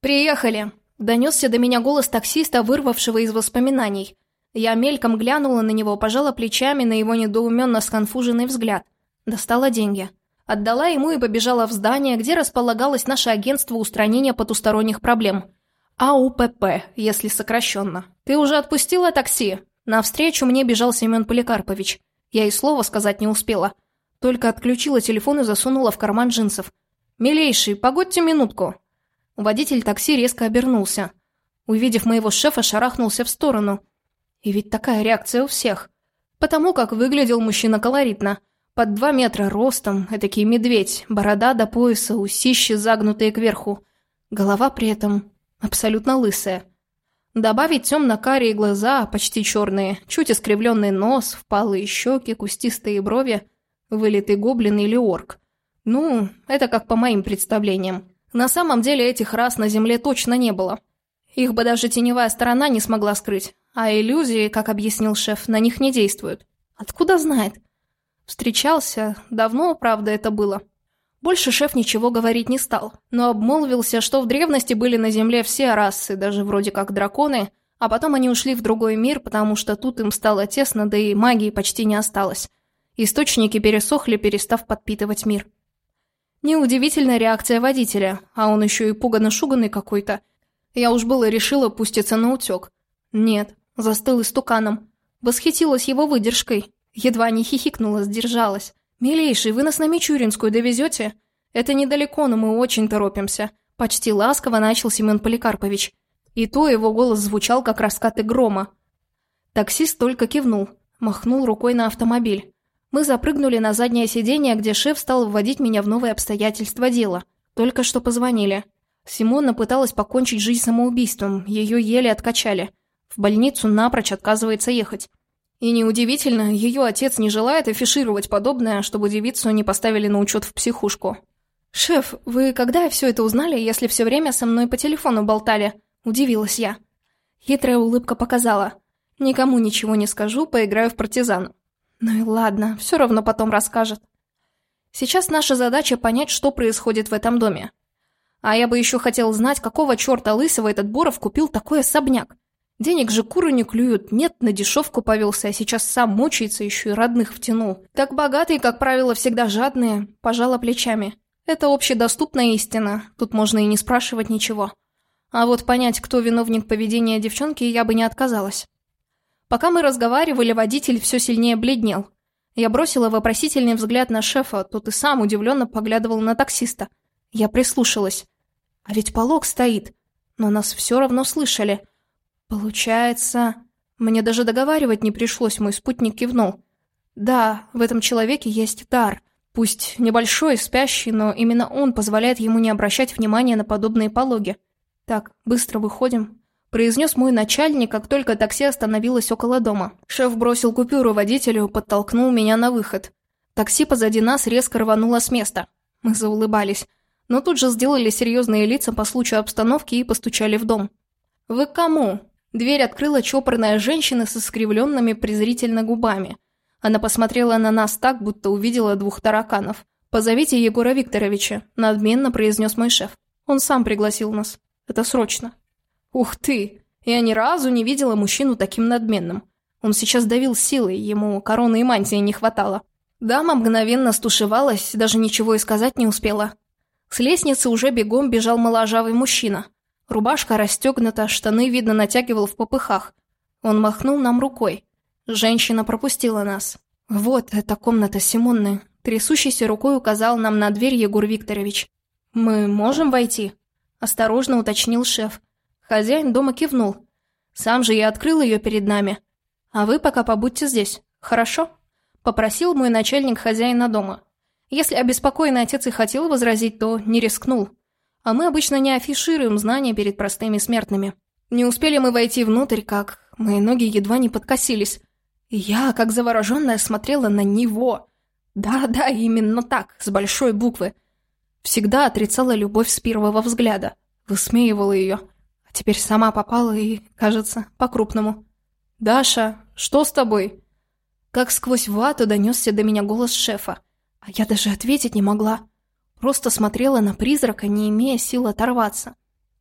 «Приехали!» – донесся до меня голос таксиста, вырвавшего из воспоминаний. Я мельком глянула на него, пожала плечами на его недоуменно сконфуженный взгляд. Достала деньги. Отдала ему и побежала в здание, где располагалось наше агентство устранения потусторонних проблем. АУПП, если сокращенно. «Ты уже отпустила такси?» Навстречу мне бежал Семен Поликарпович. Я и слова сказать не успела. Только отключила телефон и засунула в карман джинсов. «Милейший, погодьте минутку!» Водитель такси резко обернулся. Увидев моего шефа, шарахнулся в сторону. И ведь такая реакция у всех. Потому как выглядел мужчина колоритно. Под два метра ростом, этакий медведь, борода до пояса, усищи загнутые кверху. Голова при этом абсолютно лысая. Добавить темно-карие глаза, почти черные, чуть искривленный нос, впалые щеки, кустистые брови, вылитый гоблин или орк. Ну, это как по моим представлениям. На самом деле этих рас на Земле точно не было. Их бы даже теневая сторона не смогла скрыть, а иллюзии, как объяснил шеф, на них не действуют. Откуда знает? Встречался, давно, правда, это было. Больше шеф ничего говорить не стал, но обмолвился, что в древности были на Земле все расы, даже вроде как драконы, а потом они ушли в другой мир, потому что тут им стало тесно, да и магии почти не осталось. Источники пересохли, перестав подпитывать мир. Неудивительная реакция водителя, а он еще и пуганно-шуганный какой-то. Я уж было решила пуститься на утек. Нет, застыл истуканом. Восхитилась его выдержкой, Едва не хихикнула, сдержалась. «Милейший, вы нас на Мичуринскую довезете?» «Это недалеко, но мы очень торопимся», – почти ласково начал Семен Поликарпович. И то его голос звучал, как раскаты грома. Таксист только кивнул, махнул рукой на автомобиль. Мы запрыгнули на заднее сиденье, где шеф стал вводить меня в новые обстоятельства дела. Только что позвонили. Симона пыталась покончить жизнь самоубийством, ее еле откачали. В больницу напрочь отказывается ехать. И неудивительно, ее отец не желает афишировать подобное, чтобы девицу не поставили на учет в психушку. «Шеф, вы когда все это узнали, если все время со мной по телефону болтали?» – удивилась я. Хитрая улыбка показала. «Никому ничего не скажу, поиграю в партизан». Ну и ладно, все равно потом расскажет. Сейчас наша задача понять, что происходит в этом доме. А я бы еще хотел знать, какого черта лысого этот Боров купил такой особняк. Денег же куры не клюют, нет, на дешевку повелся, а сейчас сам мучается, еще и родных втянул. Так богатые, как правило, всегда жадные, пожала плечами. Это общедоступная истина, тут можно и не спрашивать ничего. А вот понять, кто виновник поведения девчонки, я бы не отказалась. Пока мы разговаривали, водитель все сильнее бледнел. Я бросила вопросительный взгляд на шефа, тот и сам удивленно поглядывал на таксиста. Я прислушалась. А ведь полог стоит, но нас все равно слышали – «Получается...» Мне даже договаривать не пришлось, мой спутник кивнул. «Да, в этом человеке есть дар. Пусть небольшой, спящий, но именно он позволяет ему не обращать внимания на подобные пологи. Так, быстро выходим». Произнес мой начальник, как только такси остановилось около дома. Шеф бросил купюру водителю, подтолкнул меня на выход. Такси позади нас резко рвануло с места. Мы заулыбались. Но тут же сделали серьезные лица по случаю обстановки и постучали в дом. «Вы кому?» Дверь открыла чопорная женщина со скривленными презрительно губами. Она посмотрела на нас так, будто увидела двух тараканов. «Позовите Егора Викторовича», – надменно произнес мой шеф. «Он сам пригласил нас. Это срочно». «Ух ты! Я ни разу не видела мужчину таким надменным. Он сейчас давил силой, ему короны и мантии не хватало». Дама мгновенно стушевалась, даже ничего и сказать не успела. С лестницы уже бегом бежал моложавый мужчина – Рубашка расстегнута, штаны, видно, натягивал в попыхах. Он махнул нам рукой. Женщина пропустила нас. «Вот эта комната Симонны», — трясущейся рукой указал нам на дверь Егор Викторович. «Мы можем войти?» — осторожно уточнил шеф. Хозяин дома кивнул. «Сам же я открыл ее перед нами. А вы пока побудьте здесь, хорошо?» — попросил мой начальник хозяина дома. Если обеспокоенный отец и хотел возразить, то не рискнул. А мы обычно не афишируем знания перед простыми смертными. Не успели мы войти внутрь, как мои ноги едва не подкосились. Я, как завороженная, смотрела на него. Да-да, именно так, с большой буквы. Всегда отрицала любовь с первого взгляда. Высмеивала ее. А теперь сама попала и, кажется, по-крупному. «Даша, что с тобой?» Как сквозь вату донесся до меня голос шефа. А я даже ответить не могла. Просто смотрела на призрака, не имея сил оторваться.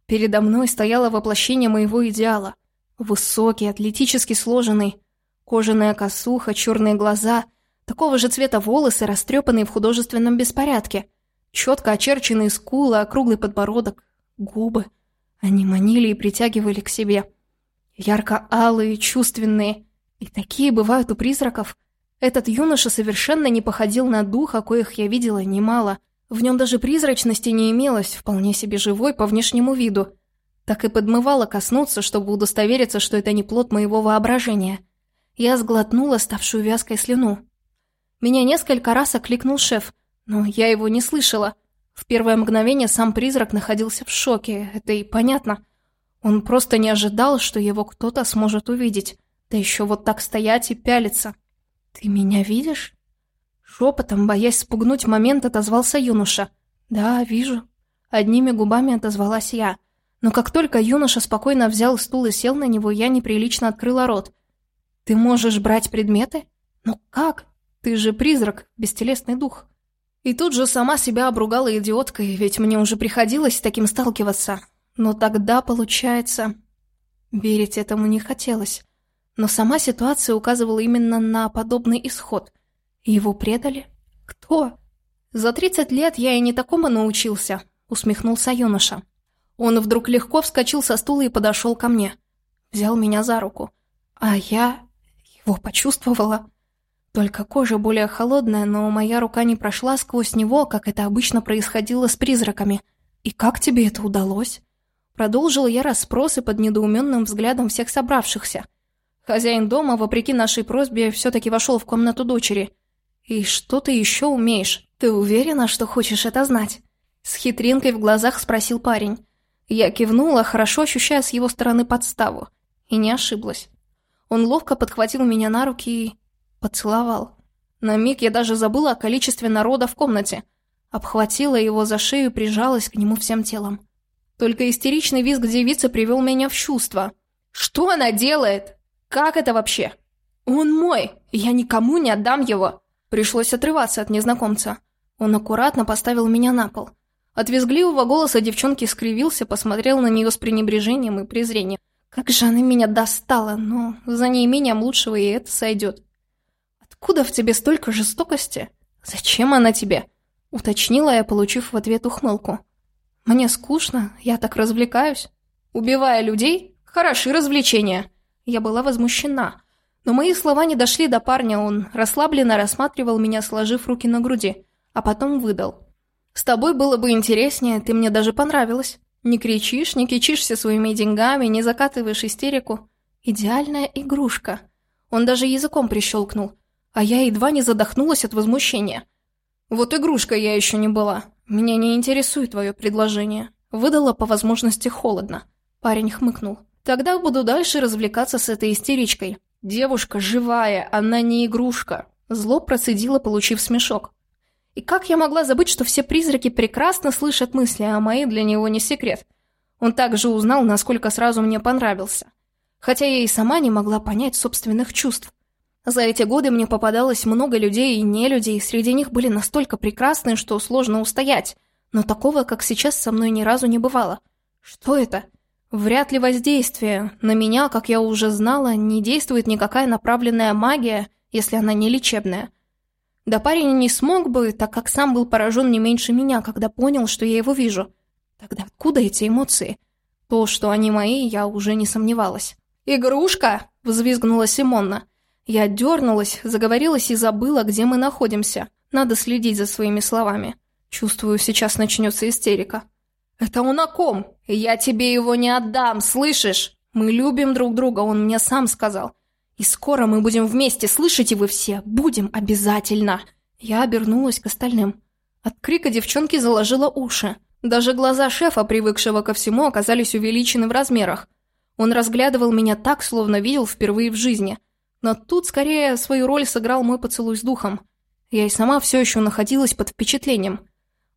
Передо мной стояло воплощение моего идеала. Высокий, атлетически сложенный, кожаная косуха, черные глаза, такого же цвета волосы, растрепанные в художественном беспорядке, четко очерченные скулы, округлый подбородок, губы. Они манили и притягивали к себе. Ярко-алые, чувственные. И такие бывают у призраков. Этот юноша совершенно не походил на духа, коих я видела немало. В нем даже призрачности не имелось, вполне себе живой по внешнему виду. Так и подмывало коснуться, чтобы удостовериться, что это не плод моего воображения. Я сглотнула ставшую вязкой слюну. Меня несколько раз окликнул шеф, но я его не слышала. В первое мгновение сам призрак находился в шоке, это и понятно. Он просто не ожидал, что его кто-то сможет увидеть, да еще вот так стоять и пялиться. «Ты меня видишь?» Шепотом, боясь спугнуть момент, отозвался юноша. «Да, вижу». Одними губами отозвалась я. Но как только юноша спокойно взял стул и сел на него, я неприлично открыла рот. «Ты можешь брать предметы? Ну как? Ты же призрак, бестелесный дух». И тут же сама себя обругала идиоткой, ведь мне уже приходилось с таким сталкиваться. Но тогда, получается... Верить этому не хотелось. Но сама ситуация указывала именно на подобный исход. Его предали? Кто? За 30 лет я и не такому научился, усмехнулся юноша. Он вдруг легко вскочил со стула и подошел ко мне. Взял меня за руку. А я его почувствовала. Только кожа более холодная, но моя рука не прошла сквозь него, как это обычно происходило с призраками. И как тебе это удалось? Продолжил я расспросы под недоуменным взглядом всех собравшихся. Хозяин дома, вопреки нашей просьбе, все-таки вошел в комнату дочери – «И что ты еще умеешь? Ты уверена, что хочешь это знать?» С хитринкой в глазах спросил парень. Я кивнула, хорошо ощущая с его стороны подставу. И не ошиблась. Он ловко подхватил меня на руки и... поцеловал. На миг я даже забыла о количестве народа в комнате. Обхватила его за шею и прижалась к нему всем телом. Только истеричный визг девицы привел меня в чувство. «Что она делает? Как это вообще? Он мой! Я никому не отдам его!» Пришлось отрываться от незнакомца. Он аккуратно поставил меня на пол. От визгливого голоса девчонки скривился, посмотрел на нее с пренебрежением и презрением. Как же она меня достала, но за неимением лучшего и это сойдет. «Откуда в тебе столько жестокости? Зачем она тебе?» Уточнила я, получив в ответ ухмылку. «Мне скучно, я так развлекаюсь. Убивая людей? Хороши развлечения!» Я была возмущена. Но мои слова не дошли до парня, он расслабленно рассматривал меня, сложив руки на груди, а потом выдал. «С тобой было бы интереснее, ты мне даже понравилась. Не кричишь, не кичишься своими деньгами, не закатываешь истерику. Идеальная игрушка». Он даже языком прищелкнул, а я едва не задохнулась от возмущения. «Вот игрушка я еще не была. Меня не интересует твое предложение». Выдала по возможности холодно. Парень хмыкнул. «Тогда буду дальше развлекаться с этой истеричкой. «Девушка живая, она не игрушка», — зло процедила, получив смешок. И как я могла забыть, что все призраки прекрасно слышат мысли, а мои для него не секрет? Он также узнал, насколько сразу мне понравился. Хотя я и сама не могла понять собственных чувств. За эти годы мне попадалось много людей и не людей, среди них были настолько прекрасные, что сложно устоять. Но такого, как сейчас, со мной ни разу не бывало. Что это? Вряд ли воздействие. На меня, как я уже знала, не действует никакая направленная магия, если она не лечебная. Да парень не смог бы, так как сам был поражен не меньше меня, когда понял, что я его вижу. Тогда откуда эти эмоции? То, что они мои, я уже не сомневалась. «Игрушка!» — взвизгнула Симонна. Я дернулась, заговорилась и забыла, где мы находимся. Надо следить за своими словами. Чувствую, сейчас начнется истерика. «Это он о ком? Я тебе его не отдам, слышишь? Мы любим друг друга, он мне сам сказал. И скоро мы будем вместе, слышите вы все? Будем обязательно!» Я обернулась к остальным. От крика девчонки заложила уши. Даже глаза шефа, привыкшего ко всему, оказались увеличены в размерах. Он разглядывал меня так, словно видел впервые в жизни. Но тут скорее свою роль сыграл мой поцелуй с духом. Я и сама все еще находилась под впечатлением.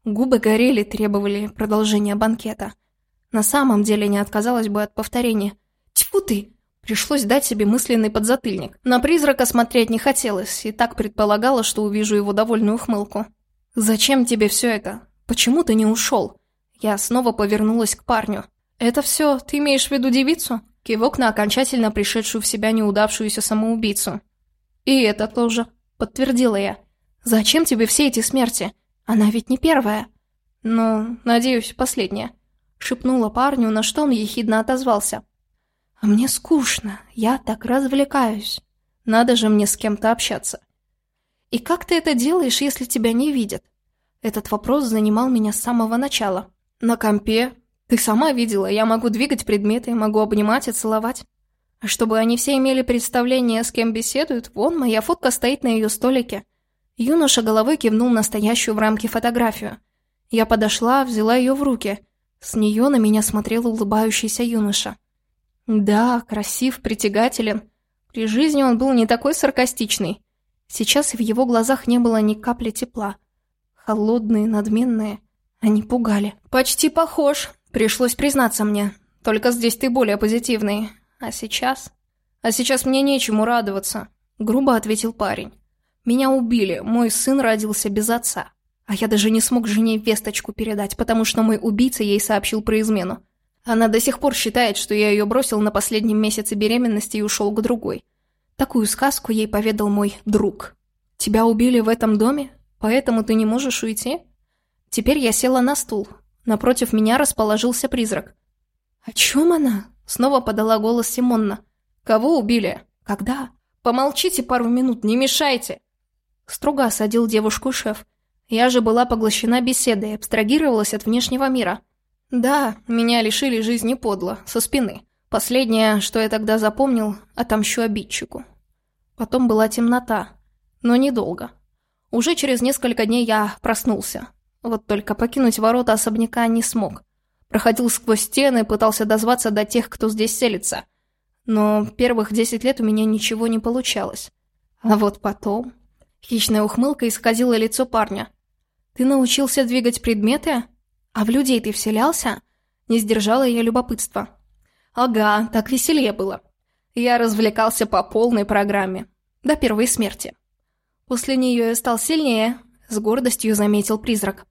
Губы горели, требовали продолжения банкета. На самом деле не отказалась бы от повторения. Тьфу ты! Пришлось дать себе мысленный подзатыльник. На призрака смотреть не хотелось, и так предполагала, что увижу его довольную ухмылку. «Зачем тебе все это? Почему ты не ушел?» Я снова повернулась к парню. «Это все, ты имеешь в виду девицу?» Кивок на окончательно пришедшую в себя неудавшуюся самоубийцу. «И это тоже», — подтвердила я. «Зачем тебе все эти смерти? Она ведь не первая». «Ну, надеюсь, последняя», — шепнула парню, на что он ехидно отозвался. «А мне скучно, я так развлекаюсь. Надо же мне с кем-то общаться». «И как ты это делаешь, если тебя не видят?» Этот вопрос занимал меня с самого начала. «На компе. Ты сама видела, я могу двигать предметы, могу обнимать и целовать. А чтобы они все имели представление, с кем беседуют, вон моя фотка стоит на ее столике». Юноша головой кивнул на стоящую в рамке фотографию. Я подошла, взяла ее в руки. С нее на меня смотрел улыбающийся юноша. Да, красив, притягателен. При жизни он был не такой саркастичный. Сейчас в его глазах не было ни капли тепла. Холодные, надменные. Они пугали. «Почти похож», пришлось признаться мне. «Только здесь ты более позитивный. А сейчас?» «А сейчас мне нечему радоваться», — грубо ответил парень. «Меня убили, мой сын родился без отца. А я даже не смог жене весточку передать, потому что мой убийца ей сообщил про измену. Она до сих пор считает, что я ее бросил на последнем месяце беременности и ушел к другой. Такую сказку ей поведал мой друг. «Тебя убили в этом доме? Поэтому ты не можешь уйти?» Теперь я села на стул. Напротив меня расположился призрак. «О чем она?» — снова подала голос Симонна. «Кого убили? Когда? Помолчите пару минут, не мешайте!» Строго осадил девушку шеф. Я же была поглощена беседой, абстрагировалась от внешнего мира. Да, меня лишили жизни подло, со спины. Последнее, что я тогда запомнил, отомщу обидчику. Потом была темнота, но недолго. Уже через несколько дней я проснулся. Вот только покинуть ворота особняка не смог. Проходил сквозь стены, пытался дозваться до тех, кто здесь селится. Но первых десять лет у меня ничего не получалось. А вот потом... Хищная ухмылка исказила лицо парня. Ты научился двигать предметы? А в людей ты вселялся? Не сдержала я любопытства. Ага, так веселее было. Я развлекался по полной программе. До первой смерти. После нее я стал сильнее, с гордостью заметил призрак.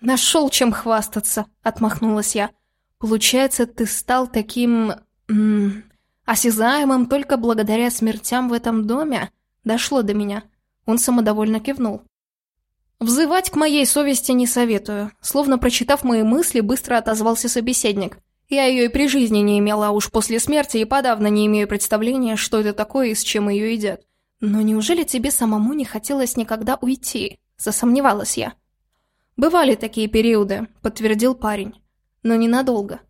«Нашел чем хвастаться», — отмахнулась я. «Получается, ты стал таким... М -м, осязаемым только благодаря смертям в этом доме?» Дошло до меня. Он самодовольно кивнул. «Взывать к моей совести не советую», словно прочитав мои мысли, быстро отозвался собеседник. «Я ее и при жизни не имела, а уж после смерти и подавно не имею представления, что это такое и с чем ее едят. Но неужели тебе самому не хотелось никогда уйти?» Засомневалась я. «Бывали такие периоды», — подтвердил парень. «Но ненадолго.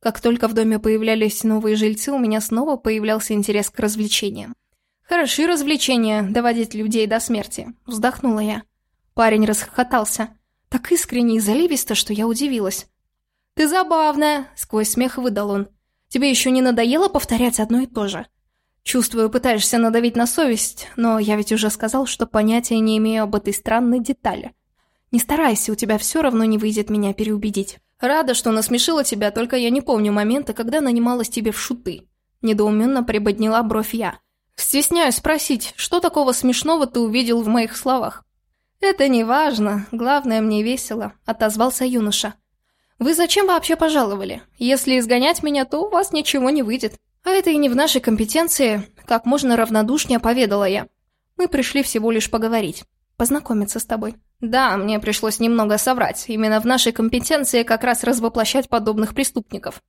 Как только в доме появлялись новые жильцы, у меня снова появлялся интерес к развлечениям. «Хороши развлечения, доводить людей до смерти», — вздохнула я. Парень расхохотался. Так искренне и заливисто, что я удивилась. «Ты забавная!» — сквозь смех выдал он. «Тебе еще не надоело повторять одно и то же?» «Чувствую, пытаешься надавить на совесть, но я ведь уже сказал, что понятия не имею об этой странной детали. Не старайся, у тебя все равно не выйдет меня переубедить. Рада, что насмешила тебя, только я не помню момента, когда нанималась тебе в шуты». Недоуменно приподняла бровь я. «Стесняюсь спросить, что такого смешного ты увидел в моих словах?» «Это не важно, главное, мне весело», — отозвался юноша. «Вы зачем вообще пожаловали? Если изгонять меня, то у вас ничего не выйдет. А это и не в нашей компетенции, как можно равнодушнее поведала я. Мы пришли всего лишь поговорить, познакомиться с тобой». «Да, мне пришлось немного соврать. Именно в нашей компетенции как раз развоплощать подобных преступников.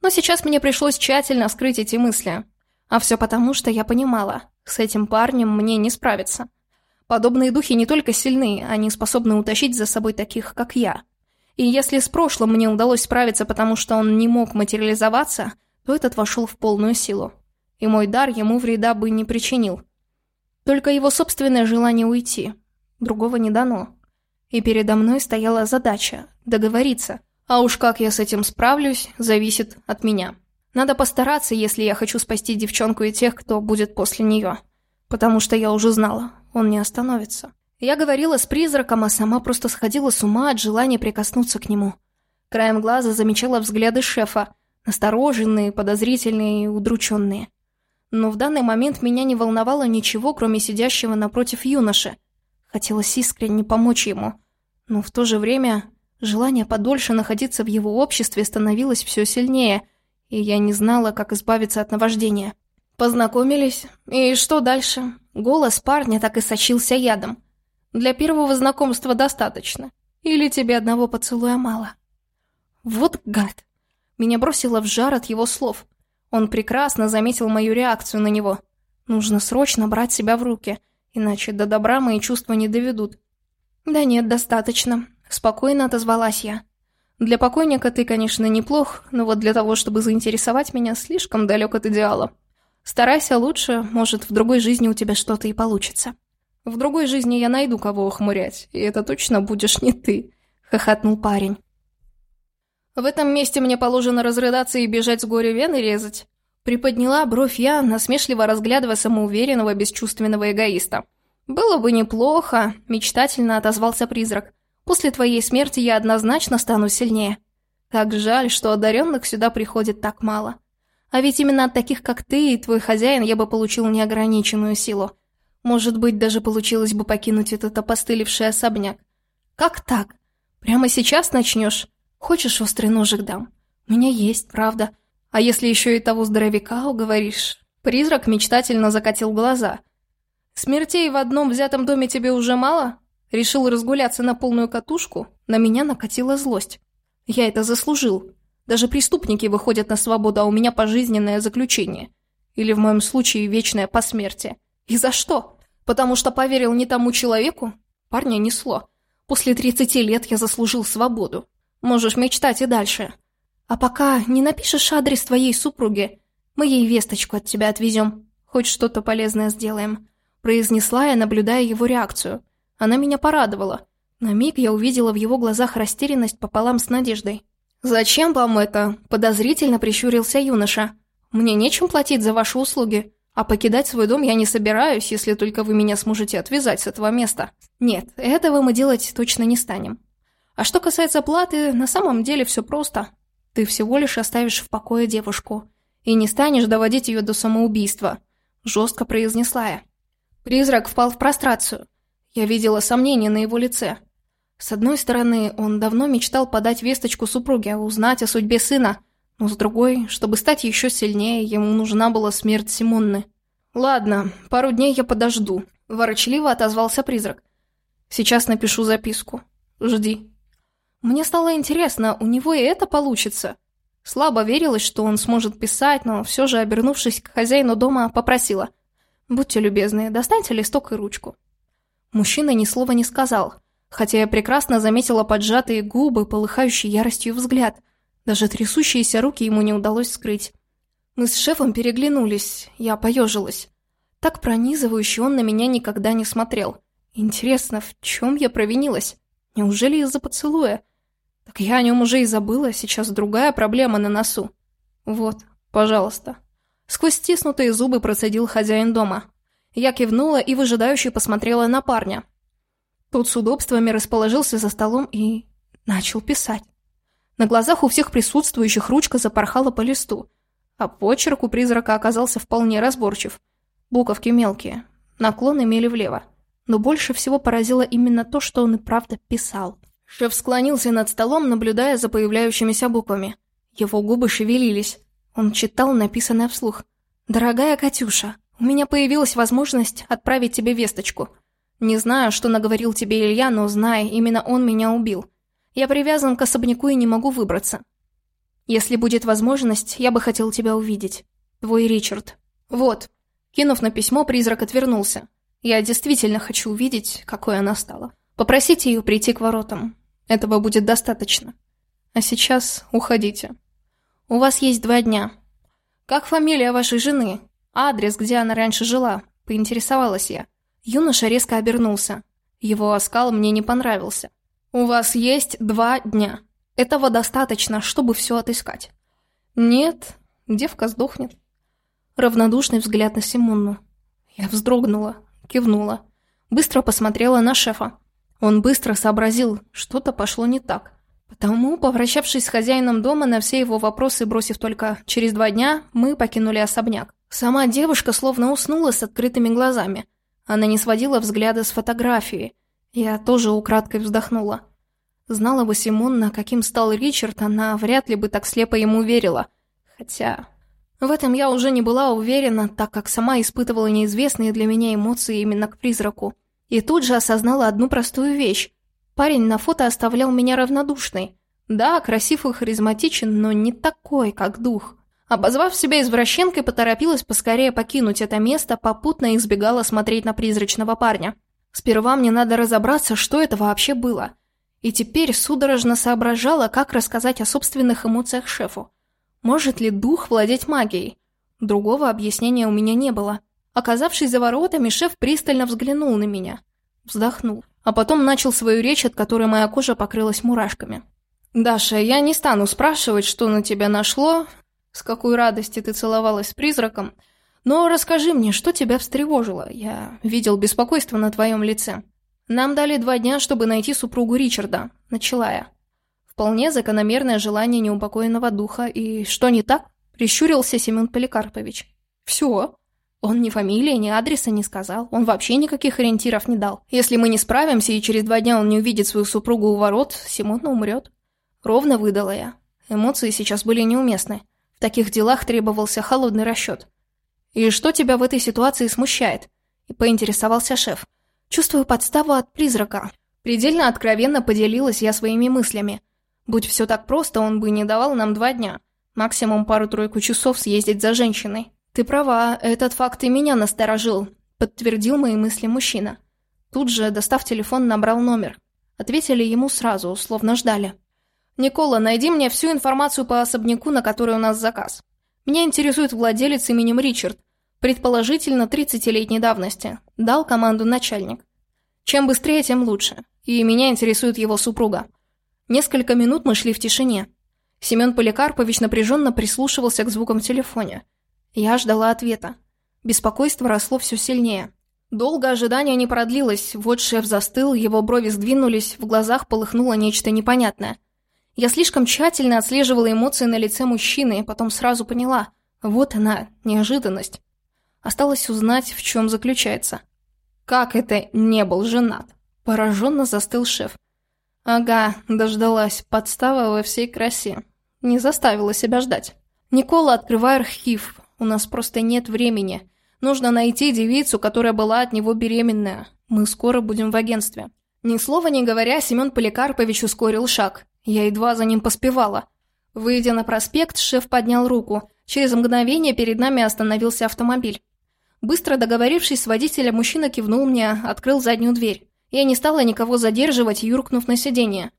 Но сейчас мне пришлось тщательно скрыть эти мысли. А все потому, что я понимала, с этим парнем мне не справиться». Подобные духи не только сильны, они способны утащить за собой таких, как я. И если с прошлым мне удалось справиться, потому что он не мог материализоваться, то этот вошел в полную силу. И мой дар ему вреда бы не причинил. Только его собственное желание уйти. Другого не дано. И передо мной стояла задача – договориться. А уж как я с этим справлюсь, зависит от меня. Надо постараться, если я хочу спасти девчонку и тех, кто будет после нее. Потому что я уже знала, он не остановится. Я говорила с призраком, а сама просто сходила с ума от желания прикоснуться к нему. Краем глаза замечала взгляды шефа, настороженные, подозрительные и удрученные. Но в данный момент меня не волновало ничего, кроме сидящего напротив юноши. Хотелось искренне помочь ему, но в то же время Желание подольше находиться в его обществе становилось все сильнее, и я не знала, как избавиться от наваждения. Познакомились, и что дальше? Голос парня так и сочился ядом. Для первого знакомства достаточно. Или тебе одного поцелуя мало? Вот гад. Меня бросило в жар от его слов. Он прекрасно заметил мою реакцию на него. Нужно срочно брать себя в руки, иначе до добра мои чувства не доведут. Да нет, достаточно. Спокойно отозвалась я. Для покойника ты, конечно, неплох, но вот для того, чтобы заинтересовать меня, слишком далек от идеала. Старайся лучше, может, в другой жизни у тебя что-то и получится. В другой жизни я найду кого ухмурять, и это точно будешь не ты, хохотнул парень. В этом месте мне положено разрыдаться и бежать с горя вены резать. Приподняла бровь я, насмешливо разглядывая самоуверенного, бесчувственного эгоиста. «Было бы неплохо», — мечтательно отозвался призрак. После твоей смерти я однозначно стану сильнее. Как жаль, что одаренных сюда приходит так мало. А ведь именно от таких, как ты и твой хозяин, я бы получил неограниченную силу. Может быть, даже получилось бы покинуть этот опостылевший особняк. Как так? Прямо сейчас начнешь? Хочешь, острый ножик дам? У меня есть, правда. А если еще и того здоровяка уговоришь? Призрак мечтательно закатил глаза. Смертей в одном взятом доме тебе уже мало? Решил разгуляться на полную катушку, на меня накатила злость. Я это заслужил. Даже преступники выходят на свободу, а у меня пожизненное заключение. Или в моем случае вечное посмертие. И за что? Потому что поверил не тому человеку? Парня несло. После 30 лет я заслужил свободу. Можешь мечтать и дальше. А пока не напишешь адрес твоей супруги, мы ей весточку от тебя отвезем. Хоть что-то полезное сделаем. Произнесла я, наблюдая его реакцию. Она меня порадовала. На миг я увидела в его глазах растерянность пополам с надеждой. «Зачем вам это?» – подозрительно прищурился юноша. «Мне нечем платить за ваши услуги, а покидать свой дом я не собираюсь, если только вы меня сможете отвязать с этого места. Нет, этого мы делать точно не станем. А что касается платы, на самом деле все просто. Ты всего лишь оставишь в покое девушку и не станешь доводить ее до самоубийства», – жестко произнесла я. Призрак впал в прострацию. Я видела сомнение на его лице. С одной стороны, он давно мечтал подать весточку супруге, узнать о судьбе сына, но с другой, чтобы стать еще сильнее, ему нужна была смерть Симонны. «Ладно, пару дней я подожду», – ворочливо отозвался призрак. «Сейчас напишу записку. Жди». Мне стало интересно, у него и это получится. Слабо верилось, что он сможет писать, но все же, обернувшись к хозяину дома, попросила. «Будьте любезны, достаньте листок и ручку». Мужчина ни слова не сказал, хотя я прекрасно заметила поджатые губы, полыхающий яростью взгляд. Даже трясущиеся руки ему не удалось скрыть. Мы с шефом переглянулись, я поежилась. Так пронизывающе он на меня никогда не смотрел. Интересно, в чем я провинилась? Неужели из-за поцелуя? Так я о нем уже и забыла, сейчас другая проблема на носу. Вот, пожалуйста. Сквозь стиснутые зубы процедил хозяин дома. Я кивнула и выжидающе посмотрела на парня. Тот с удобствами расположился за столом и... начал писать. На глазах у всех присутствующих ручка запорхала по листу, а почерк у призрака оказался вполне разборчив. Буковки мелкие, наклон имели влево. Но больше всего поразило именно то, что он и правда писал. Шеф склонился над столом, наблюдая за появляющимися буквами. Его губы шевелились. Он читал написанное вслух. «Дорогая Катюша, у меня появилась возможность отправить тебе весточку. Не знаю, что наговорил тебе Илья, но знай, именно он меня убил. Я привязан к особняку и не могу выбраться. Если будет возможность, я бы хотел тебя увидеть. Твой Ричард. Вот. Кинув на письмо, призрак отвернулся. Я действительно хочу увидеть, какой она стала. Попросите ее прийти к воротам. Этого будет достаточно. А сейчас уходите. У вас есть два дня. Как фамилия вашей жены? «Адрес, где она раньше жила», — поинтересовалась я. Юноша резко обернулся. Его оскал мне не понравился. «У вас есть два дня. Этого достаточно, чтобы все отыскать». «Нет, девка сдохнет». Равнодушный взгляд на Симонну. Я вздрогнула, кивнула. Быстро посмотрела на шефа. Он быстро сообразил, что-то пошло не так. Потому, поворачавшись с хозяином дома на все его вопросы, бросив только «через два дня», мы покинули особняк. Сама девушка словно уснула с открытыми глазами. Она не сводила взгляда с фотографии. Я тоже украдкой вздохнула. Знала бы Симонна, каким стал Ричард, она вряд ли бы так слепо ему верила. Хотя... В этом я уже не была уверена, так как сама испытывала неизвестные для меня эмоции именно к призраку. И тут же осознала одну простую вещь. Парень на фото оставлял меня равнодушной. Да, красив и харизматичен, но не такой, как дух. Обозвав себя извращенкой, поторопилась поскорее покинуть это место, попутно избегала смотреть на призрачного парня. Сперва мне надо разобраться, что это вообще было. И теперь судорожно соображала, как рассказать о собственных эмоциях шефу. Может ли дух владеть магией? Другого объяснения у меня не было. Оказавшись за воротами, шеф пристально взглянул на меня. Вздохнул. А потом начал свою речь, от которой моя кожа покрылась мурашками. «Даша, я не стану спрашивать, что на тебя нашло, с какой радости ты целовалась с призраком, но расскажи мне, что тебя встревожило? Я видел беспокойство на твоем лице. Нам дали два дня, чтобы найти супругу Ричарда, начала я. Вполне закономерное желание неупокоенного духа, и что не так? Прищурился Семен Поликарпович. Все. Он ни фамилии, ни адреса не сказал, он вообще никаких ориентиров не дал. Если мы не справимся, и через два дня он не увидит свою супругу у ворот, Симона умрет. Ровно выдала я. Эмоции сейчас были неуместны. В таких делах требовался холодный расчет. «И что тебя в этой ситуации смущает?» И поинтересовался шеф. «Чувствую подставу от призрака». Предельно откровенно поделилась я своими мыслями. Будь все так просто, он бы не давал нам два дня. Максимум пару-тройку часов съездить за женщиной. «Ты права, этот факт и меня насторожил», — подтвердил мои мысли мужчина. Тут же, достав телефон, набрал номер. Ответили ему сразу, словно ждали. «Никола, найди мне всю информацию по особняку, на который у нас заказ. Меня интересует владелец именем Ричард, предположительно 30-летней давности. Дал команду начальник. Чем быстрее, тем лучше. И меня интересует его супруга. Несколько минут мы шли в тишине. Семен Поликарпович напряженно прислушивался к звукам в телефоне. Я ждала ответа. Беспокойство росло все сильнее. Долго ожидание не продлилось, вот шеф застыл, его брови сдвинулись, в глазах полыхнуло нечто непонятное – я слишком тщательно отслеживала эмоции на лице мужчины, потом сразу поняла. Вот она, неожиданность. Осталось узнать, в чем заключается. Как это не был женат? Пораженно застыл шеф. Ага, дождалась, подстава во всей красе. Не заставила себя ждать. Никола, открывай архив. У нас просто нет времени. Нужно найти девицу, которая была от него беременная. Мы скоро будем в агентстве. Ни слова не говоря, Семен Поликарпович ускорил шаг. Я едва за ним поспевала. Выйдя на проспект, шеф поднял руку. Через мгновение перед нами остановился автомобиль. Быстро договорившись с водителем, мужчина кивнул мне, открыл заднюю дверь. Я не стала никого задерживать, юркнув на сиденье.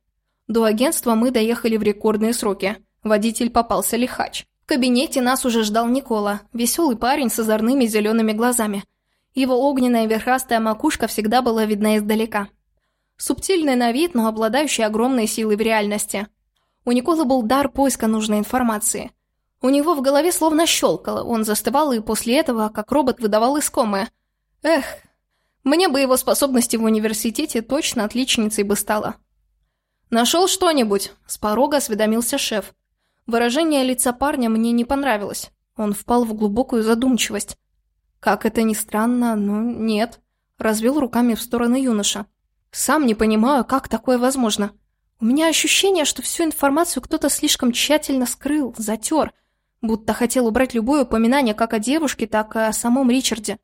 До агентства мы доехали в рекордные сроки. Водитель попался лихач. В кабинете нас уже ждал Никола, веселый парень с озорными зелеными глазами. Его огненная верхастая макушка всегда была видна издалека. Субтильный на вид, но обладающий огромной силой в реальности. У Николы был дар поиска нужной информации. У него в голове словно щелкало, он застывал и после этого, как робот, выдавал искомое. Эх, мне бы его способности в университете точно отличницей бы стало. «Нашел что-нибудь?» – с порога осведомился шеф. Выражение лица парня мне не понравилось. Он впал в глубокую задумчивость. Как это ни странно, но нет. Развел руками в сторону юноша. Сам не понимаю, как такое возможно. У меня ощущение, что всю информацию кто-то слишком тщательно скрыл, затер, будто хотел убрать любое упоминание как о девушке, так и о самом Ричарде.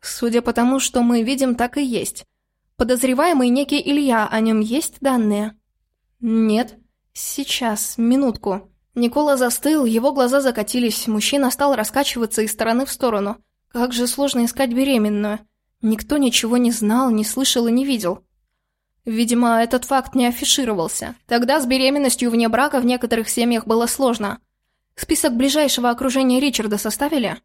Судя по тому, что мы видим, так и есть. Подозреваемый некий Илья, о нем есть данные? Нет. Сейчас, минутку. Никола застыл, его глаза закатились, мужчина стал раскачиваться из стороны в сторону. Как же сложно искать беременную. Никто ничего не знал, не слышал и не видел. Видимо, этот факт не афишировался. Тогда с беременностью вне брака в некоторых семьях было сложно. Список ближайшего окружения Ричарда составили?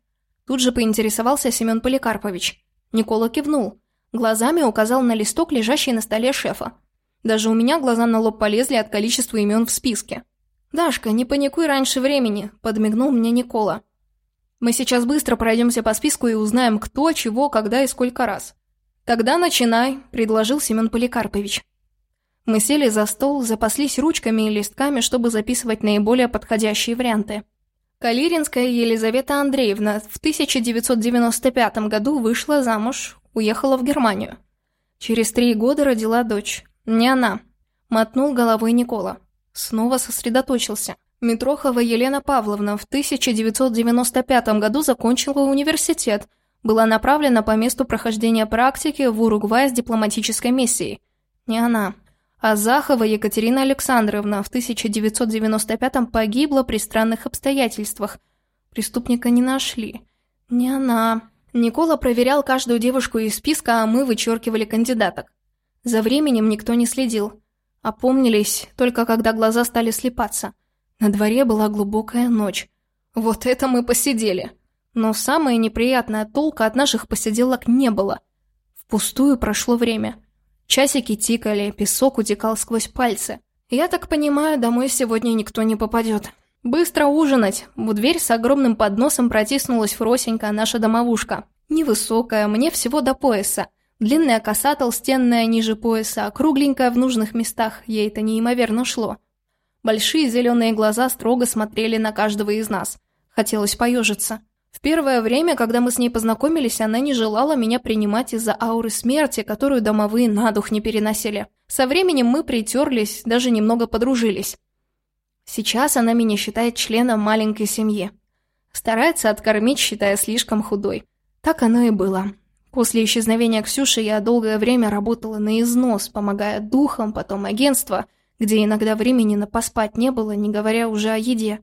Тут же поинтересовался Семен Поликарпович. Никола кивнул. Глазами указал на листок, лежащий на столе шефа. Даже у меня глаза на лоб полезли от количества имен в списке. «Дашка, не паникуй раньше времени», — подмигнул мне Никола. «Мы сейчас быстро пройдемся по списку и узнаем, кто, чего, когда и сколько раз. «Тогда начинай», — предложил Семен Поликарпович. Мы сели за стол, запаслись ручками и листками, чтобы записывать наиболее подходящие варианты. Калиринская Елизавета Андреевна в 1995 году вышла замуж, уехала в Германию. Через три года родила дочь. Не она. Мотнул головой Никола. Снова сосредоточился. Митрохова Елена Павловна в 1995 году закончила университет, была направлена по месту прохождения практики в Уругвай с дипломатической миссией. Не она. А Захова Екатерина Александровна в 1995 погибла при странных обстоятельствах. Преступника не нашли. Не она. Никола проверял каждую девушку из списка, а мы вычеркивали кандидаток. За временем никто не следил. Опомнились, только когда глаза стали слепаться. На дворе была глубокая ночь. Вот это мы посидели. Но самое неприятное толка от наших посиделок не было. Впустую прошло время. Часики тикали, песок утекал сквозь пальцы. Я так понимаю, домой сегодня никто не попадет. Быстро ужинать. В дверь с огромным подносом протиснулась Фросенька, наша домовушка. Невысокая, мне всего до пояса. Длинная коса толстенная ниже пояса, кругленькая в нужных местах, ей это неимоверно шло. Большие зеленые глаза строго смотрели на каждого из нас. Хотелось поежиться. В первое время, когда мы с ней познакомились, она не желала меня принимать из-за ауры смерти, которую домовые на дух не переносили. Со временем мы притерлись, даже немного подружились. Сейчас она меня считает членом маленькой семьи. Старается откормить, считая слишком худой. Так оно и было. После исчезновения Ксюши я долгое время работала на износ, помогая духам, потом агентство, где иногда времени на поспать не было, не говоря уже о еде.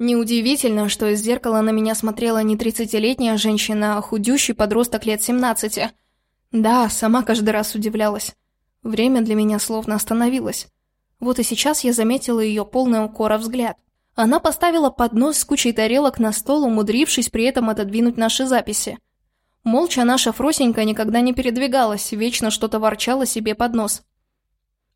Неудивительно, что из зеркала на меня смотрела не тридцатилетняя женщина, а худющий подросток лет семнадцати. Да, сама каждый раз удивлялась. Время для меня словно остановилось. Вот и сейчас я заметила ее полный укора взгляд. Она поставила поднос с кучей тарелок на стол, умудрившись при этом отодвинуть наши записи. Молча наша Фросенька никогда не передвигалась, вечно что-то ворчала себе под нос.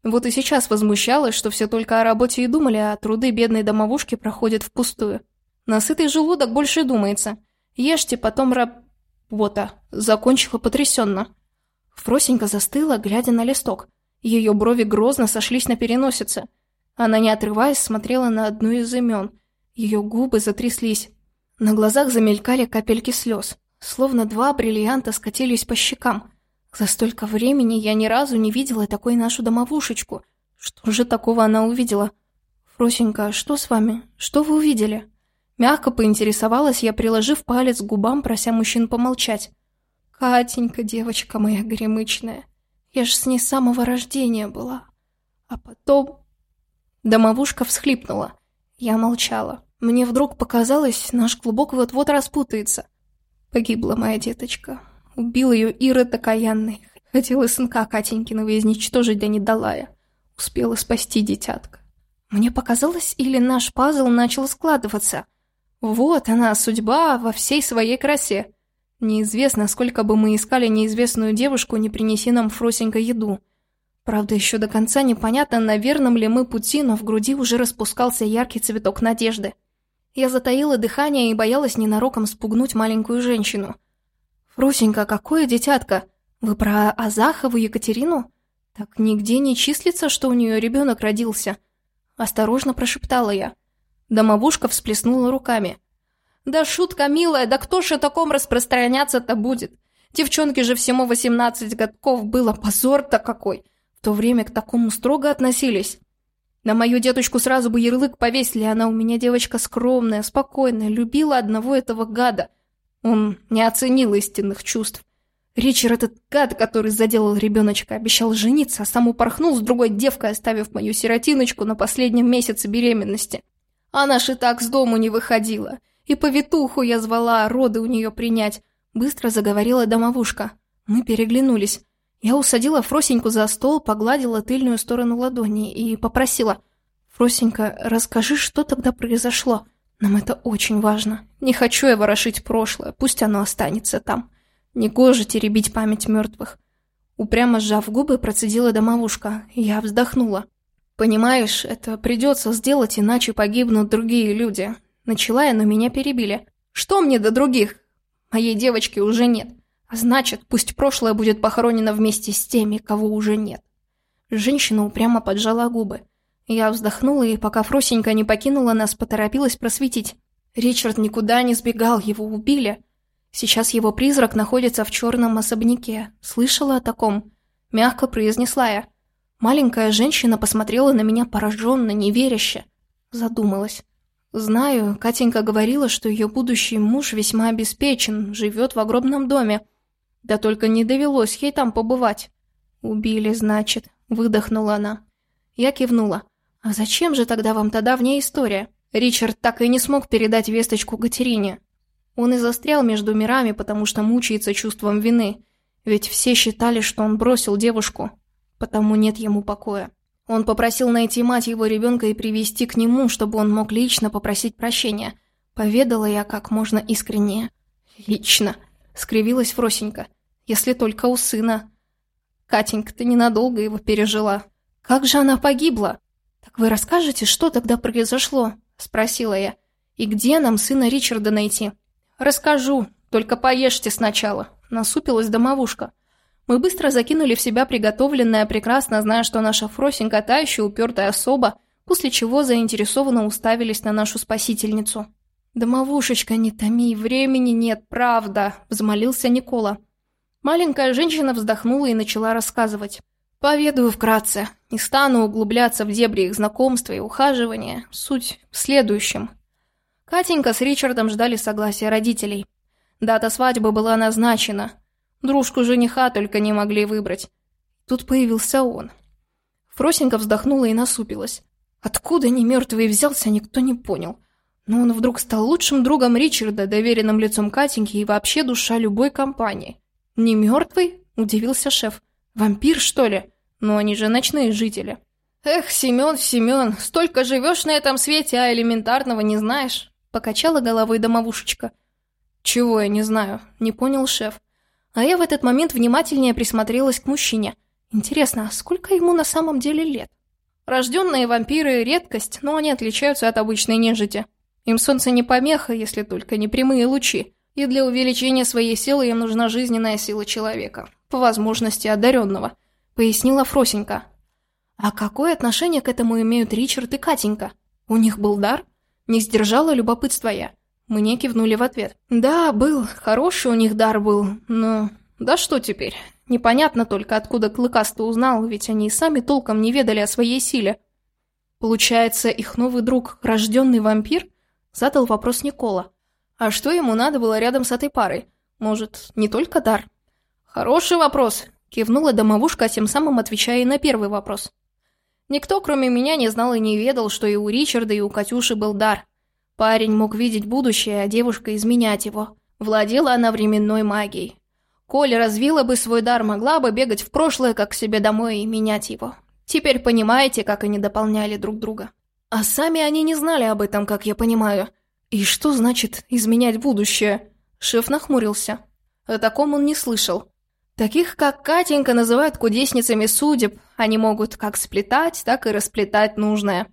Вот и сейчас возмущалась, что все только о работе и думали, а труды бедной домовушки проходят впустую. На сытый желудок больше думается. Ешьте, потом раб... Вот-а, закончила потрясенно. Фросенька застыла, глядя на листок. Ее брови грозно сошлись на переносице. Она, не отрываясь, смотрела на одну из имен. Ее губы затряслись. На глазах замелькали капельки слез. Словно два бриллианта скатились по щекам. За столько времени я ни разу не видела такой нашу домовушечку. Что же такого она увидела? Фросенька, что с вами? Что вы увидели? Мягко поинтересовалась я, приложив палец к губам, прося мужчин помолчать. Катенька, девочка моя гремычная, я ж с ней с самого рождения была. А потом... Домовушка всхлипнула. Я молчала. Мне вдруг показалось, наш клубок вот-вот распутается. Погибла моя деточка. Убил ее Ирод окаянный. Хотела сынка Катенькиного изничтожить, да не дала я. Успела спасти детятка. Мне показалось, или наш пазл начал складываться. Вот она, судьба во всей своей красе. Неизвестно, сколько бы мы искали неизвестную девушку, не принеси нам Фросенька еду. Правда, еще до конца непонятно, на верном ли мы пути, но в груди уже распускался яркий цветок надежды. Я затаила дыхание и боялась ненароком спугнуть маленькую женщину — «Русенька, какое дитятка? Вы про Азахову Екатерину? Так нигде не числится, что у нее ребенок родился?» Осторожно прошептала я. Домовушка всплеснула руками. «Да шутка милая, да кто ж о таком распространяться-то будет? Девчонке же всему восемнадцать годков было, позор-то какой! В то время к такому строго относились. На мою деточку сразу бы ярлык повесили, она у меня девочка скромная, спокойная, любила одного этого гада — он не оценил истинных чувств. Ричард этот гад, который заделал ребеночка, обещал жениться, а сам упорхнул с другой девкой, оставив мою сиротиночку на последнем месяце беременности. Она ж и так с дому не выходила. И повитуху я звала роды у нее принять. Быстро заговорила домовушка. Мы переглянулись. Я усадила Фросеньку за стол, погладила тыльную сторону ладони и попросила. «Фросенька, расскажи, что тогда произошло?» Нам это очень важно. Не хочу я ворошить прошлое, пусть оно останется там. Негоже теребить память мертвых. Упрямо сжав губы, процедила домовушка. Я вздохнула. Понимаешь, это придется сделать, иначе погибнут другие люди. Начала я, но меня перебили. Что мне до других? Моей девочки уже нет. А значит, пусть прошлое будет похоронено вместе с теми, кого уже нет. Женщина упрямо поджала губы. Я вздохнула и, пока Фросенька не покинула нас, поторопилась просветить. Ричард никуда не сбегал, его убили. Сейчас его призрак находится в черном особняке. Слышала о таком? Мягко произнесла я. Маленькая женщина посмотрела на меня пораженно, неверяще. Задумалась. Знаю, Катенька говорила, что ее будущий муж весьма обеспечен, живет в огромном доме. Да только не довелось ей там побывать. Убили, значит, выдохнула она. Я кивнула. А зачем же тогда вам та давняя история? Ричард так и не смог передать весточку Катерине. Он и застрял между мирами, потому что мучается чувством вины. Ведь все считали, что он бросил девушку. Потому нет ему покоя. Он попросил найти мать его ребенка и привести к нему, чтобы он мог лично попросить прощения. Поведала я как можно искреннее. «Лично», — скривилась Фросенька. «Если только у сына». «Катенька, ты ненадолго его пережила. Как же она погибла?» «Так вы расскажете, что тогда произошло?» — спросила я. «И где нам сына Ричарда найти?» «Расскажу, только поешьте сначала», — насупилась домовушка. Мы быстро закинули в себя приготовленное, прекрасно зная, что наша Фросенька та еще упертая особа, после чего заинтересованно уставились на нашу спасительницу. «Домовушечка, не томи, времени нет, правда», — взмолился Никола. Маленькая женщина вздохнула и начала рассказывать. «Поведаю вкратце. Не стану углубляться в дебри их знакомства и ухаживания. Суть в следующем. Катенька с Ричардом ждали согласия родителей. Дата свадьбы была назначена, Дружку жениха только не могли выбрать. Тут появился он. Фросенька вздохнула и насупилась. Откуда не мертвый взялся, никто не понял. Но он вдруг стал лучшим другом Ричарда, доверенным лицом Катеньки и вообще душа любой компании. «Не мертвый?» – удивился шеф. «Вампир, что ли? Но они же ночные жители». «Эх, Семен, Семен, столько живешь на этом свете, а элементарного не знаешь?» – покачала головой домовушечка. «Чего я не знаю?» – не понял шеф. А я в этот момент внимательнее присмотрелась к мужчине. Интересно, а сколько ему на самом деле лет? Рожденные вампиры – редкость, но они отличаются от обычной нежити. Им солнце не помеха, если только не прямые лучи, и для увеличения своей силы им нужна жизненная сила человека, по возможности одаренного, пояснила Фросенька. А какое отношение к этому имеют Ричард и Катенька? У них был дар? Не сдержала любопытства я. Мне кивнули в ответ. «Да, был. Хороший у них дар был. Но... Да что теперь? Непонятно только, откуда Клыкастый узнал, ведь они и сами толком не ведали о своей силе». «Получается, их новый друг – рожденный вампир?» – задал вопрос Никола. «А что ему надо было рядом с этой парой? Может, не только дар?» «Хороший вопрос», – кивнула домовушка, тем самым отвечая на первый вопрос. Никто, кроме меня, не знал и не ведал, что и у Ричарда, и у Катюши был дар. Парень мог видеть будущее, а девушка изменять его. Владела она временной магией. Коля развила бы свой дар, могла бы бегать в прошлое, как к себе домой, и менять его. Теперь понимаете, как они дополняли друг друга. А сами они не знали об этом, как я понимаю. И что значит «изменять будущее»? Шеф нахмурился. О таком он не слышал. Таких, как Катенька, называют кудесницами судеб. Они могут как сплетать, так и расплетать нужное.